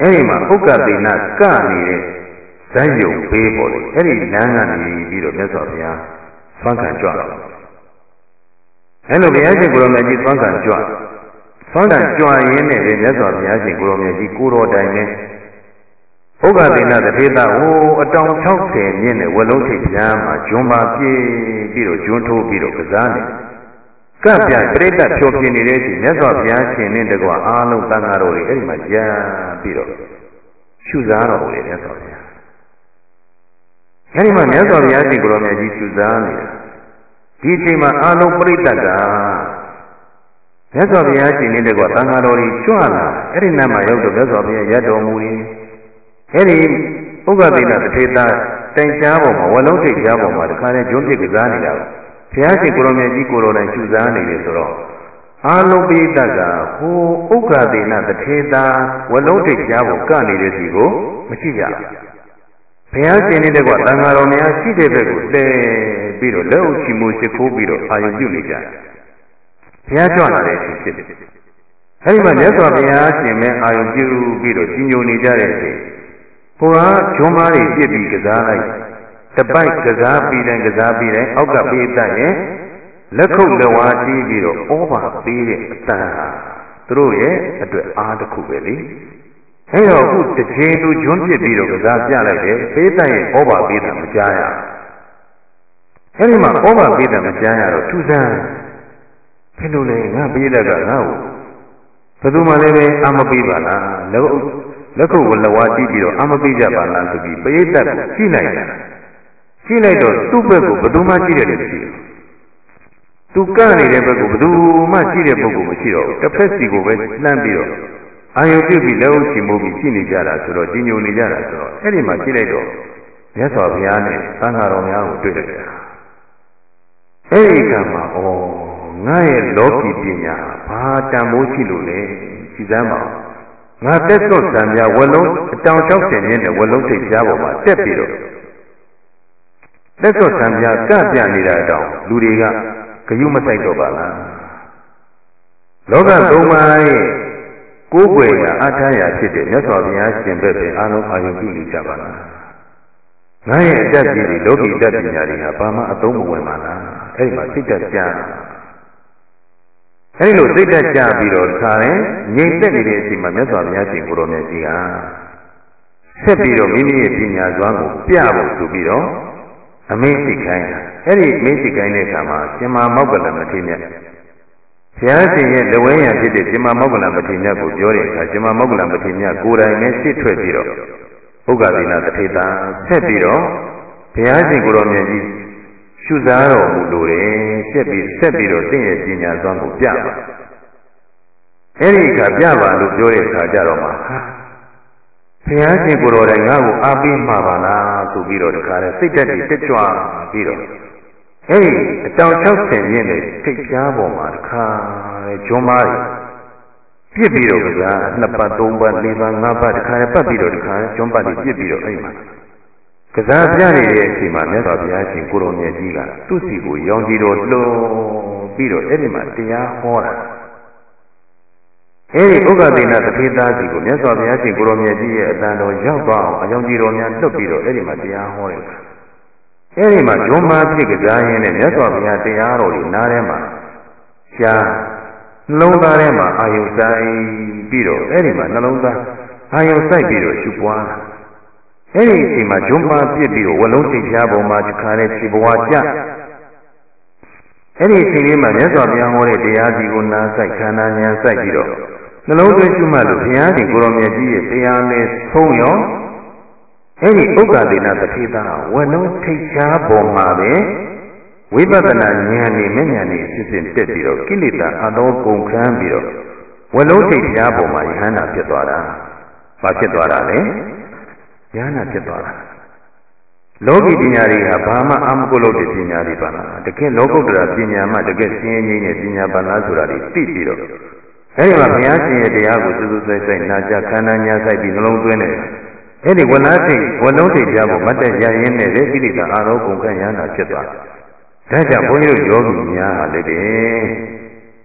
အဲဒီမှာဥက္ကဋ္ဌိနကနေတဲ့ဇန်ယုံပေးပေါ်လေအဲ့ဒီလမ်းကနေပြီးတော့မြတ်စွာဘုရားသွမ်းခံကြွလာတယ်အဲ့လိုဘုရားရှင်ကိုရောမြတ်ကြီးသွမ်းခံကြွသောတာကြွရင်းနဲ့ပဲမြတ်စွာဘုရားရှင်ကိုရောမြတ်ကြီးကိုတော်တိုင်နဲ့ဥက္ကသေနတထေသဟိုအတောင်60မြင့်တဲ့ဝလုံးထိပ်ပြားမှာဂျွန်ပါပြေးပြီးတော့ဂျွန်းထိုးပြီးတော့ကစားနေ ကပ်ပြပြိဋ္ဌဖြောပြနေတဲ့အချိန်မြတ်စွာဘုရားရှင်နဲ့တကွာအားလုံးတန်ဃာတော်တွေအဲ့ဒီမှာကြာပြီးတော့ရှုစားတော်လေမြတ်စွာဘုရားအဲ့ဒီမှာမြတ်စွာဘုရားရှင်ကိုရောမြတ်ကြီးရှုစားနေတာဒီအချိန်မှာအားလုံးပြိဋ္ဌကမြတ်စွာဘုရားရှင်နေတဲ့ကသံဃာတော်ကြီးကြွလာအဲ့ဒီနတ်မှာရောက်တော့မြတ်စွာဘုရားရတော်မူရင်အဲ့ဒီဥက္ကသေနတထေတာတိုင်ရှားပေါ်မှာဝလုံးထိပ်ရှားပေါ်မှာတခါနဲ့ဂျွန်းဖြစ်ကစားနေတာ ဘုရားရှင်ကိုရောင်မြတ်ကြီးကိုတော်တိုင်ရှုစားနေတယ်ဆိုတော့အာလုံးပိဋကကဟိုဥက္ကသေနတထေတာဝလုံးထိပ်ရှားပေါ်ကနေတဲ့စီကိုမရှိကြဘူးဘုရားရှင်နေတဲ့ကသံဃာတော်များရှိတဲ့ဘက်ကိုတဲပြီးတော့လက်အုပ်ချီမှုရှိခိုးပြီးတော့အာရုံပြုနေကြတယ်ဘုရားကြွလာတဲ့အချိန်ဖြစ်တယ်အဲဒီမှာမြတ်စွာဘုရားရှင်မဲ့အာယုပြုပြီးတော့ကြီးညိုနေကြတဲ့အချိန်ဟိုကဂျွန်မားတွေပြစ်ပြီးကစားလိုက် တပိုက်ကစားပြီးတိုင်းကစားပြီးတိုင်းအောက်ကပေးတတ်ရင်လက်ခုပ်လက်ဝါးတီးပြီးတော့ဩဘာပေးတဲ့အတန်ဟာသူတို့ရဲ့အတွက်အားတစ်ခုပဲလေအဲတော့အခုတစ်ချိန်သူဂျွန်းပြစ်ပြီးတော့ကစားပြလိုက်တယ်ပေးတတ်ရင်ဩဘာပေးတာမကြားရအဲဒီမှာဩဘာပေးတာမကြားရတော့ထူးဆန်းဘယ်လိုလဲငါပေးတဲ့ကငါ့ကိုဘယ်သူမှလည်းပဲအာမပေးပါလားလက်လက်ခုပ်ကိုလက်ဝါးတီးပြီးတော့အာမပေးကြပါလားဆိုပြီးပရိသတ်ကိုကြည့်လိုက်တာ ကြည့်လိုက်တော့သူ့ဘက်ကိုဘယ်သူမှကြည့်ရတယ်မရှိဘူးသူကနေတဲ့ဘက်ကိုဘယ်သူမှကြည့်တဲ့ပုဂ္ဂိုလ်မရှိတော့ဘူးတစ်ဖက်စီကိုပဲလှမ်းပြီးတော့အာယုပြုပြီးလက်ဦးချီမိုးပြီးကြည့်နေကြတာဆိုတော့ကြီးညိုနေကြတာဆိုတော့အဲ့ဒီမှာကြည့်လိုက်တော့မြတ်စွာဘုရားနဲ့သံဃာတော်များကိုတွေ့လိုက်တာအဲ့ဒီကမှာဩငါရဲ့လောကီပညာဘာတန်ဖိုးရှိလို့လဲကြည်စမ်းပါငါတက်စွတ်စံများဝလုံးအတောင်60မြင့်နဲ့ဝလုံးထိပ်ကြားပေါ်မှာတက်ပြီးတော့ တက်စွတ်စံများကပြနေတာတောင်လူတွေကဂယုမဆိုင်တော့ပါလားလောကသုံးပါးရဲ့ကိုးကွယ်ရာအထာရာဖြစ်တဲ့မြတ်စွာဘုရားရှင်ဘက်ပဲအားလုံးအာရုံပြုနေကြပါလားငါရဲ့အတတ်ကြီးတွေလောကီတတ်ပညာတွေကဘာမှအသုံးမဝင်ပါလားအဲ့ဒီမှာစိတ်တက်ကြအဲ့လိုစိတ်တက်ကြပြီးတော့ခါရင်ငြိမ်သက်နေတဲ့အချိန်မှာမြတ်စွာဘုရားရှင်ကိုရောမြတ်ကြီးကဆက်ပြီးတော့မိမိရဲ့ပညာစွမ်းကိုပြဖို့ဆိုပြီးတော့ အမင်းစိတ်ခိုင်းတာအဲ့ဒီမင်းစိတ်ခိုင်းတဲ့အခါမှာရှင်မာမောက္ကလမထေရမြတ်ဘုရားရှင်ရဲ့လဝဲရံဖြစ်တဲ့ရှင်မာမောက္ကလမထေရမြတ်ကိုပြောတဲ့အခါရှင်မာမောက္ကလမထေရမြတ်ကိုယ်တိုင်နဲ့ရှစ်ထွက်ပြီးတော့ဘုဂ္ဂဗေနတထေတာဆက်ပြီးတော့ဘုရားရှင်ကိုရောမြတ်ကြီးရှုစားတော်မူလိုတယ်ဆက်ပြီးဆက်ပြီးတော့တင့်ရဲ့ပညာစွမ်းကိုပြပါအဲ့ဒီအခါပြပါလို့ပြောတဲ့အခါကျတော့မှဟာ ဘုရားရှင်ကိုယ်တော်တိုင်ငါ့ကိုအားပေးမှာပါလားဆိုပြီးတော့တခါလဲစိတ်တက်ပြီးတက်ကြွပြီးတော့အဲ့ဒီအတောင်60မြင့်တဲ့ထိတ်ကြားပေါ်မှာတခါလဲဂျွန်မားပြစ်ပြီးတော့ကစားနှစ်ပတ်သုံးပတ်လေးပတ်ငါးပတ်တခါလဲပတ်ပြီးတော့တခါဂျွန်ပတ်ပြီးပြစ်ပြီးတော့အဲ့မှာကစားပြနေတဲ့အချိန်မှာမြတ်စွာဘုရားရှင်ကိုတော်မြတ်ကြီးကသူ့စီကိုရောင်ကြီးတော်လှုံပြီးတော့အဲ့ဒီမှာတရားဟောတာ အဲဒီဥက္ကသေနသတိသားစီကိုမြတ်စွာဘုရားရှင်ကိုရောမြတ်ကြီးရဲ့အတန်တော်ရောက်သွားအောင်အကြောင်းကြီးတော်များလွတ်ပြီးတော့အဲ့ဒီမှာတရားဟောတယ်အဲ့ဒီမှာဂျွန်မာဖြစ်ကြရင်းနဲ့မြတ်စွာဘုရားတရားတော်ကြီးနားထဲမှာရှားနှလုံးသားထဲမှာအာယုဆိုင်ပြီးတော့အဲ့ဒီမှာနှလုံးသားအာယုဆိုင်ပြီးတော့ရှုပွားတာအဲ့ဒီအချိန်မှာဂျွန်မာပြစ်ပြီးတော့ဝလုံးစိတ်ပြားပေါ်မှာတစ်ခါနဲ့ခြေဘဝကျအဲ့ဒီအချိန်လေးမှာမြတ်စွာဘုရားဟောတဲ့တရားစီကိုနားဆိုင်ခန္ဓာဉာဏ်ဆိုင်ပြီးတော့ နှလုံးသွင်းရှုမှတ်လို့ဘုရားရှင်ကိုရောမြတ်ကြီးရဲ့တရားလေးဆုံးရောအဲ့ဒီဥက္ကဒေနတတိသာဝလုံးထိတ်ရှားပေါ်မှာပဲဝိပဿနာဉာဏ်နဲ့မျက်ဉာဏ်နဲ့အစစ်စစ်တက်ပြီးတော့ကိလေသာအသောကုန်ခန်းပြီးတော့ဝလုံးထိတ်ရှားပေါ်မှာယဟန္တာဖြစ်သွားတာ။ဘာဖြစ်သွားတာလဲ။ယဟန္တာဖြစ်သွားတာ။လောကီပညာတွေကဘာမှအမကုလို့တဲ့ပညာတွေပါလား။တကယ်လောကုတ္တရာပညာမှတကယ်ရှင်းရင်းနဲ့ပညာပါလားဆိုတာတွေသိပြီးတော့ အဲဒီမှာဘုရားရှင်ရဲ့တရားကိုစူးစူးဆိုင်ဆိုင်နာကြခန္ဓာညာဆိုင်ပြီးနှလုံးသွင်းတယ်အဲ့ဒီဝလန်းထိတ်ဝလုံးထိတ်ပြားကိုမတ်တက်ရရင်းနဲ့လေကိလေသာအာရောကုန်ခံရတာဖြစ်သွားတယ်ဒါကြောင့်ဘုန်းကြီးတို့ယောဂီများဟာလည်းတင်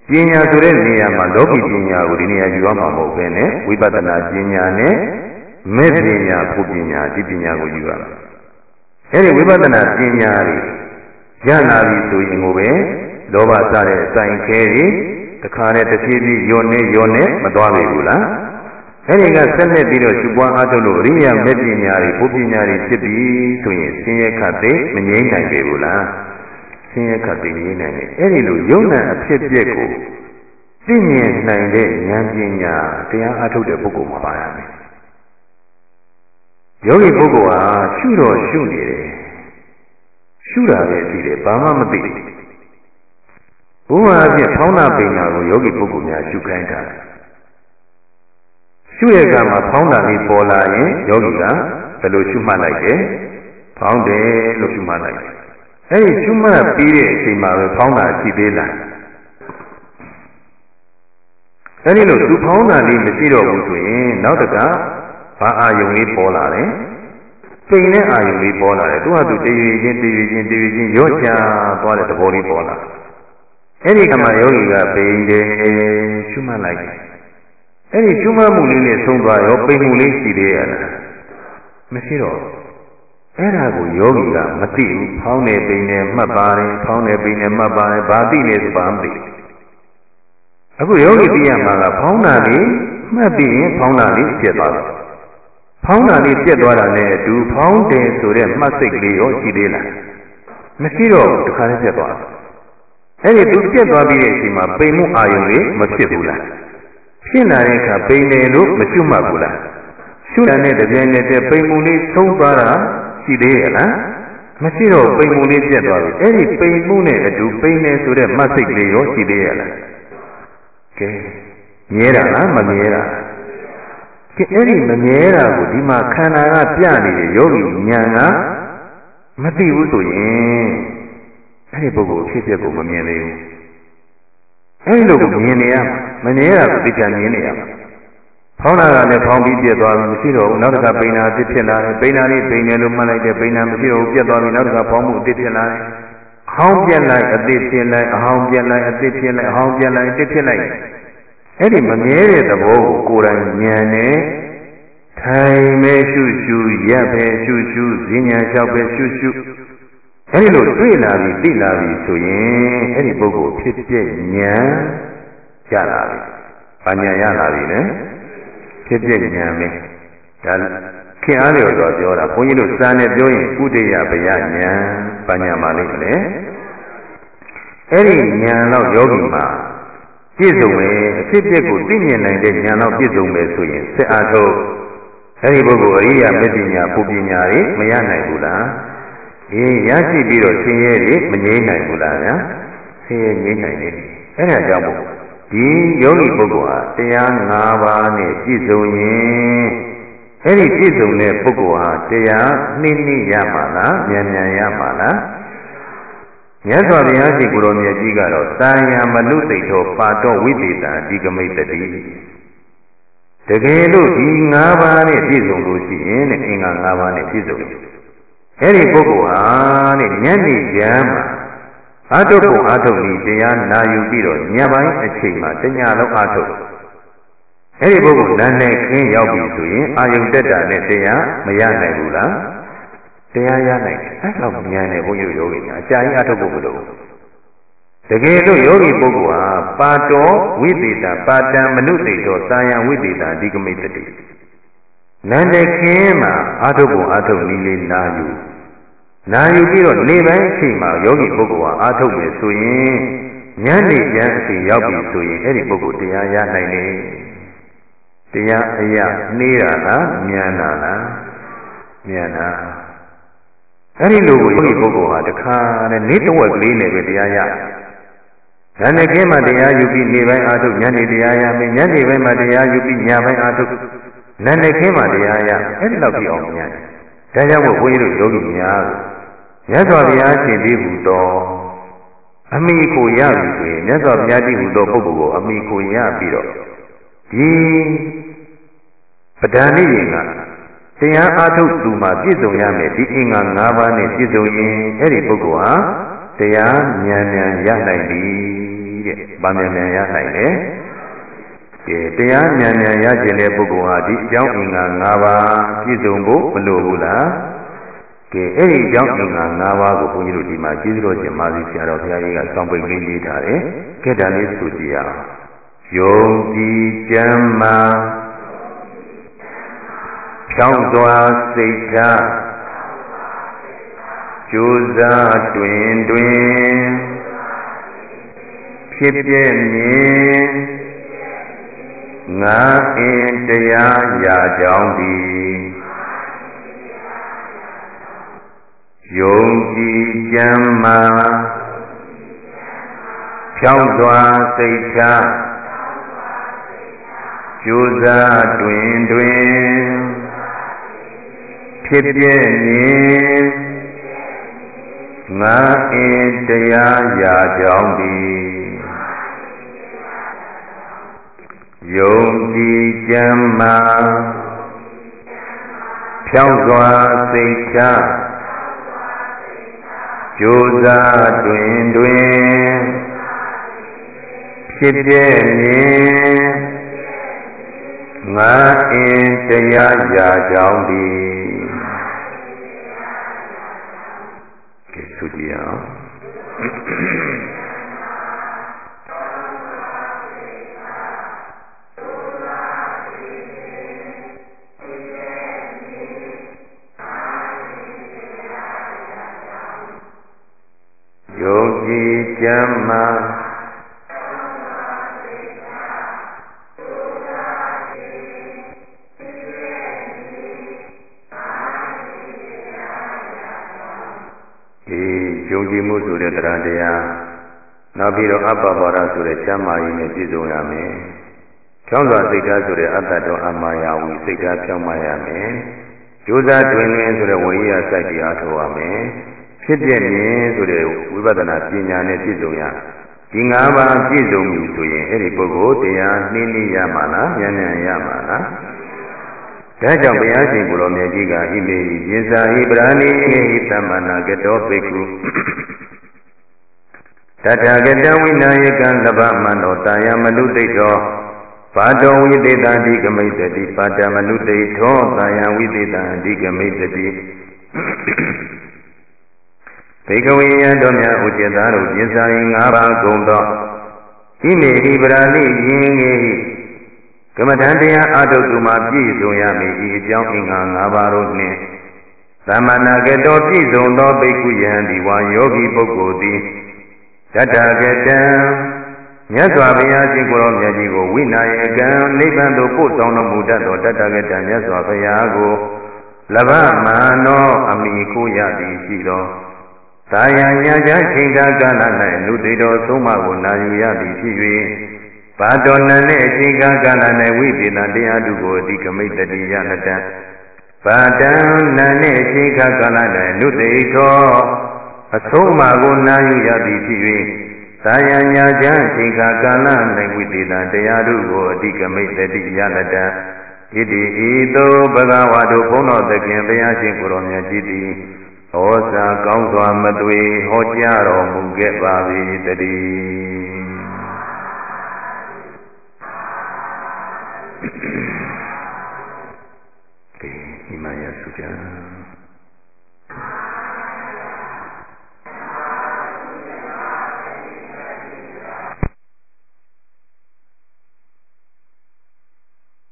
ပညာဆိုတဲ့နေရာမှာလောကီပညာကိုဒီနေရာယူရမှာမဟုတ်ဘဲနဲ့ဝိပဿနာပညာနဲ့မဲ့ပညာဖို့ပညာဒီပညာကိုယူရမယ်အဲ့ဒီဝိပဿနာပညာတွေရလာပြီဆိုရင်ကိုပဲလောဘစတဲ့အဆိုင်ခဲတွေ တခါနဲ့တဖြည်းဖြည်းယွန်းနေယွန်းနေမသွားပြီဘူးလားအဲဒီကဆက်လက်ပြီးတော့ရှုပွားအားထုတ်လို့အရိယာမေပညာတွေဘုပညာတွေဖြစ်ပြီဆိုရင်ဆင်းရဲခတ်သိမငြိမ့်နိုင်ပြီဘူးလားဆင်းရဲခတ်သိငြိမ့်နိုင်တယ်အဲဒီလိုယုံနာအဖြစ်ပြက်ကိုသိမြင်နိုင်တဲ့ဉာဏ်ပညာတရားအားထုတ်တဲ့ပုဂ္ဂိုလ်မှာပါရမယ်ယောဂီပုဂ္ဂိုလ်ဟာရှုတော့ရှုနေတယ်ရှုတာပဲရှိတယ်ဘာမှမသိဘူး ဘုရားအဖြစ်ဖောင်းနာပိန်နာကိုယောဂီပုဂ္ဂိုလ်များရှုခိုင်းတာရှုရဲ့ကမှာဖောင်းတာလေးပေါ်လာရင်ယောဂီကဘယ်လိုရှုမှတ်လိုက်တယ်ဖောင်းတယ်လို့ရှုမှတ်လိုက်တယ်အဲဒီရှုမှတ်ပြီးတဲ့အချိန်မှာပဲဖောင်းတာရှိသေးလားအဲဒီလိုသူဖောင်းတာလေးမရှိတော့ဘူးဆိုရင်နောက်တကဘာအာယုံလေးပေါ်လာတယ်ပိန်တဲ့အာယုံလေးပေါ်လာတယ်သူကသူတည်ရည်ချင်းတည်ရည်ချင်းတည်ရည်ချင်းရော့ချသွားတဲ့သဘောလေးပေါ်လာတယ် အဲ့ဒီကမှယောဂီကပိန်တယ်ရှုမှတ်လိုက်အဲ့ဒီကျွမ်းမှုလေးနဲ့ဆုံးသွားရောပိန်မှုလေးရှိသေးရလားမရှိတော့အဲ့ဒါကိုယောဂီကမသိဘူးဖောင်းနေပိန်နေမှတ်ပါတယ်ဖောင်းနေပိန်နေမှတ်ပါတယ်ဘာသိနေဆိုပါမသိအခုယောဂီသိရမှာကဖောင်းတာလေးမှတ်ပြီးရင်ဖောင်းတာလေးပြတ်သွားတယ်ဖောင်းတာလေးပြတ်သွားတာနဲ့အတူဖောင်းတယ်ဆိုတဲ့မှတ်စိတ်ကလေးရောရှိသေးလားမရှိတော့ဘူးတခါတည်းပြတ်သွားတယ် အဲ့ဒီသူပြတ်သွားပြီးတဲ့အချိန်မှာပိန်မှုအာယုံလေးမဖြစ်ဘူးလားဖြစ်လာတဲ့အခါပိန်တယ်လို့မကျွတ်မှတ်ဘူးလားရှုတဲ့တပြိုင်နက်တည်းပိန်မှုလေးဆုံးသွားတာရှိသေးရဲ့လားမရှိတော့ပိန်မှုလေးပြတ်သွားပြီအဲ့ဒီပိန်မှုနဲ့အတူပိန်တယ်ဆိုတဲ့မှတ်စိတ်ကလေးရောရှိသေးရဲ့လားကဲမြဲတာလားမမြဲတာကဲအဲ့ဒီမမြဲတာကိုဒီမှာခန္ဓာကပြနေတဲ့ယောဂီဉာဏ်ကမသိဘူးဆိုရင် အဲ့ဒီပုဂ္ဂိုလ်ဖြစ်ဖြစ်ကိုမမြင်သေးဘူးအဲ့လိုကိုမြင်နေရမမြဲတာကိုသိချင်မြင်နေရမှာဖောင်းတာကလည်းဖောင်းပြီးပြက်သွားပြီမရှိတော့ဘူးနောက်တစ်ခါပိန်နာအစ်ဖြစ်လာတယ်ပိန်နာလေးပိန်တယ်လို့မှတ်လိုက်တယ်ပိန်နာမရှိတော့ဘူးပြက်သွားပြီနောက်တစ်ခါဖောင်းမှုအစ်ဖြစ်လာတယ်အဟောင်းပြက်လိုက်အစ်ဖြစ်လိုက်အဟောင်းပြက်လိုက်အစ်ဖြစ်လိုက်အဟောင်းပြက်လိုက်အစ်ဖြစ်လိုက်အဲ့ဒီမမြဲတဲ့သဘောကိုကိုယ်တိုင်ဉာဏ်နဲ့ထိုင်မဲရှုရှုရပ်ပဲရှုရှုဈဉ္ညာလျှောက်ပဲရှုရှု အဲ့ဒီလိုတွေ့လာပြီသိလာပြီဆိုရင်အဲ့ဒီပုဂ္ဂိုလ်ဖြစ်ဖြစ်ဉာဏ်ရလာပြီ။ဘာဉာဏ်ရလာပြီလဲ။ဖြစ်ဖြစ်ဉာဏ်ပဲ။ဒါခင်အားလျော်တော့ပြောတာဘုန်းကြီးတို့စာနဲ့ပြောရင်ဥဒိယဘယဉာဏ်ဘာဉာဏ်ပါလိမ့်မလဲ။အဲ့ဒီဉာဏ်တော့ယောဂီမှာပြည့်စုံမယ်အဖြစ်ပြက်ကိုသိမြင်နိုင်တဲ့ဉာဏ်တော့ပြည့်စုံမယ်ဆိုရင်ဆက်အားထုတ်အဲ့ဒီပုဂ္ဂိုလ်အရိယာမသိညာပူပညာတွေမရနိုင်ဘူးလား အေးရရှိပြီးတော့ဆင်းရဲတွေမငြိမ့်နိုင်ဘူးလားဗျာဆင်းရဲငြိမ့်နိုင်တယ်အဲ့ဒါကြောင့်မို့ဒီယောဂီပုဂ္ဂိုလ်ဟာတရား၅ပါးနဲ့ပြည့်စုံရင်အဲ့ဒီပြည့်စုံတဲ့ပုဂ္ဂိုလ်ဟာတရားနှိမ့်နှိမ့်ရမှာလားမြန်မြန်ရမှာလားမြတ်စွာဘုရားရှင်ကိုရောမြတ်ကြီးကတော့တာယံမနုသိတောပါတော်ဝိသေတာဒီကမိတ်တတိတကယ်လို့ဒီ၅ပါးနဲ့ပြည့်စုံလို့ရှိရင်တဲ့အင်္ဂါ၅ပါးနဲ့ပြည့်စုံတယ် အဲ့ဒီပုဂ္ဂိုလ်ဟာတဲ့ညနေကျမ်းမှာအာထုပ်ကိုအာထုပ်ပြီးတရားနာယူပြီးတော့ညပိုင်းအချိန်မှာတညလုံးအာထုပ်အဲ့ဒီပုဂ္ဂိုလ်နာနဲ့ခင်းရောက်ပြီဆိုရင်အာယုန်တက်တာနဲ့တရားမရနိုင်ဘူးလားတရားရနိုင်တယ်အဲ့လောက်ဉာဏ်နဲ့ဘုန်းကြီးတို့ယောဂီများအကြာကြီးအာထုပ်ဖို့မလိုဘူးတကယ်လို့ယောဂီပုဂ္ဂိုလ်ဟာပါတော်ဝိသေတာပါတံမနုသိတောသာယံဝိသေတာဒီကမိတ်တိ နန္ဒခင်းမှာအာထုပ်ပုံအာထုပ်နည်းလေးနာယူနာယူပြီးတော့နေပိုင်းအချိန်မှာယောဂီပုဂ္ဂိုလ်ဟာအာထုတ်မယ်ဆိုရင်ညနေကျမ်းအချိန်ရောက်ပြီဆိုရင်အဲ့ဒီပုဂ္ဂိုလ်တရားရနိုင်တယ်တရားအရာနှေးတာလားမြန်တာလားမြန်တာအဲ့ဒီလိုကိုယောဂီပုဂ္ဂိုလ်ဟာတခါနဲ့နေတဝက်ကလေးနဲ့ပဲတရားရတယ်။ဉာဏ်နဲ့ခင်းမှတရားယူပြီးနေပိုင်းအာထုတ်ညနေတရားရမယ်ညနေပိုင်းမှတရားယူပြီးညပိုင်းအာထု တ်နာနဲ့ခင်းမှတရားရအဲ့ဒီလောက်ပြီးအောင်မြန်တယ်။ဒါကြောင့်မို့ဘုန်းကြီးတို့ယောဂီများမြတ်စွာဘုရားရှင်ပြီးဟူသောအမိကိုရပြီဆိုရင်မြတ်စွာဘုရားတည်ဟူသောပုဂ္ဂိုလ်ကိုအမိကိုရပြီးတော့ဒီပဒံလေးရင်ကတရားအားထုတ်သူမှာပြည့်စုံရမယ်ဒီအင်္ဂါ၅ပါးနဲ့ပြည့်စုံရင်အဲ့ဒီပုဂ္ဂိုလ်ဟာတရားဉာဏ်ဉာဏ်ရနိုင်ပြီတဲ့။ဗာဉာဏ်ဉာဏ်ရနိုင်တယ်။ ကဲတရားဉာဏ်ဉာဏ်ရခြင်းတဲ့ပုဂ္ဂိုလ်ဟာဒီအကြောင်းအင်္ဂါ၅ပါးပြည့်စုံဖို့မလိုဘူးလား။ကဲအဲ့ဒီအကြောင်းအင်္ဂါ၅ပါးကိုဘုန်းကြီးတို့ဒီမှာကျေးဇူးတော်ရှင်မာသီဆရာတော်ဘုရားကြီးကစောင့်ပိတ်လေးရေးထားတယ်။ကဲဒါလေးဆိုကြည့်အောင်။ယုံကြည်ကြမ်းမာဖြောင်းစွာစိတ်ထားကြိုးစားတွင်တွင်ဖြစ်ပြမြင် ငါအင်းတရားရာကြောင်းသည်ယုံကြည်ကြမ်းမာဖြောင်းစွာစိတ်ချကြိုးစားတွင်တွင်ဖြစ်ပြမြင်ငါအင်းတရားရာကြောင်းသည် ယုံကြည်ကြမ်းမာဖြောင်းစွာစိတ်ချကြိုးစားတွင်တွင်ဖြစ်ပြမြင်ငငါအင်းတရားရာကြောင်းသည်ကဲသူကြည့် ယုံကြည်ကြမ်းမှယုံကြည်မှုဆိုတဲ့တရားတရားနောက်ပြီးတော့အပ္ပပါဒဆိုတဲ့ကျမ်းမာရေးနဲ့ပြည့်စုံရမယ်။ချောင်းစွာစိတ်ဓာတ်ဆိုတဲ့အတ္တတော်အမာယာဝီစိတ်ဓာတ်ဖြောင်းမရမယ်။ကြိုးစားတွင်တွင်ဆိုတဲ့ဝိရိယစိုက်တရားထုတ်ရမယ်။ ဖြစ်ပြမြင်ဆိုတဲ့ဝိပဿနာပညာနဲ့ပြည့်စုံရဒီ၅ပါးပြည့်စုံပြီဆိုရင်အဲ့ဒီပုဂ္ဂိုလ်တရားနှင်းနှင်းရမှာလားဉာဏ်ဉာဏ်ရမှာလားဒါကြောင့်ဘုရားရှင်ကိုယ်တော်မြတ်ကြီးကဣမေဟိပိဇာဟိပရာဏိဟိသမ္မနာကတောပိကုတထာဂတဝိနာယကံလဘမန္တောတာယမနုတိတောပါတောဝိသေတံဒီကမိတတိပါတမနုတိထောတာယဝိသေတံဒီကမိတတိ ဘေကဝေယံတော်များဥจิตသားတို့ပိဇာဟိ၅ပါးကုန်သောဣမေဟိပရာဏိယင်ငေဟိကမ္မထံတရားအထုတ်သူမှာပြည့်စုံရမည်ဤအကြောင်းအင်္ဂါ၅ပါးတို့နှင့်သမဏကတောပြည့်စုံသောဘိက္ခုယံဒီဝါယောဂီပုဂ္ဂိုလ်သည်တတကတံမြတ်စွာဘုရားရှင်ကိုယ်တော်မြတ်ကြီးကိုဝိနာယကံနိဗ္ဗာန်သို့ပို့ဆောင်တော်မူတတ်သောတတကတံမြတ်စွာဘုရားကိုလဘမာနောအမိကိုရသည်ရှိသော သာယညာချချိန်ကာကာလ၌လူသိတော်သုံးပါးကိုနာယူရသည်ဖြစ်၍ဘာတော်နံနှင့်အချိန်ကာကာလ၌ဝိသေသတရားတုကိုအဓိကမိတ်တတိယနတံဘာတံနံနှင့်အချိန်ကာကာလ၌လူသိတော်အဆုံးအမကိုနာယူရသည်ဖြစ်၍သာယညာချအချိန်ကာကာလ၌ဝိသေသတရားတုကိုအဓိကမိတ်တတိယနတံဣတိဤသို့ဘဂဝါတို့ဘုန်းတော်သခင်ဘုရားရှင်ကိုယ်တော်မြတ်ကြီးသည် ဟောစာကောင်းစွာမသွေဟောကြားတော်မူခဲ့ပါ၏တည်း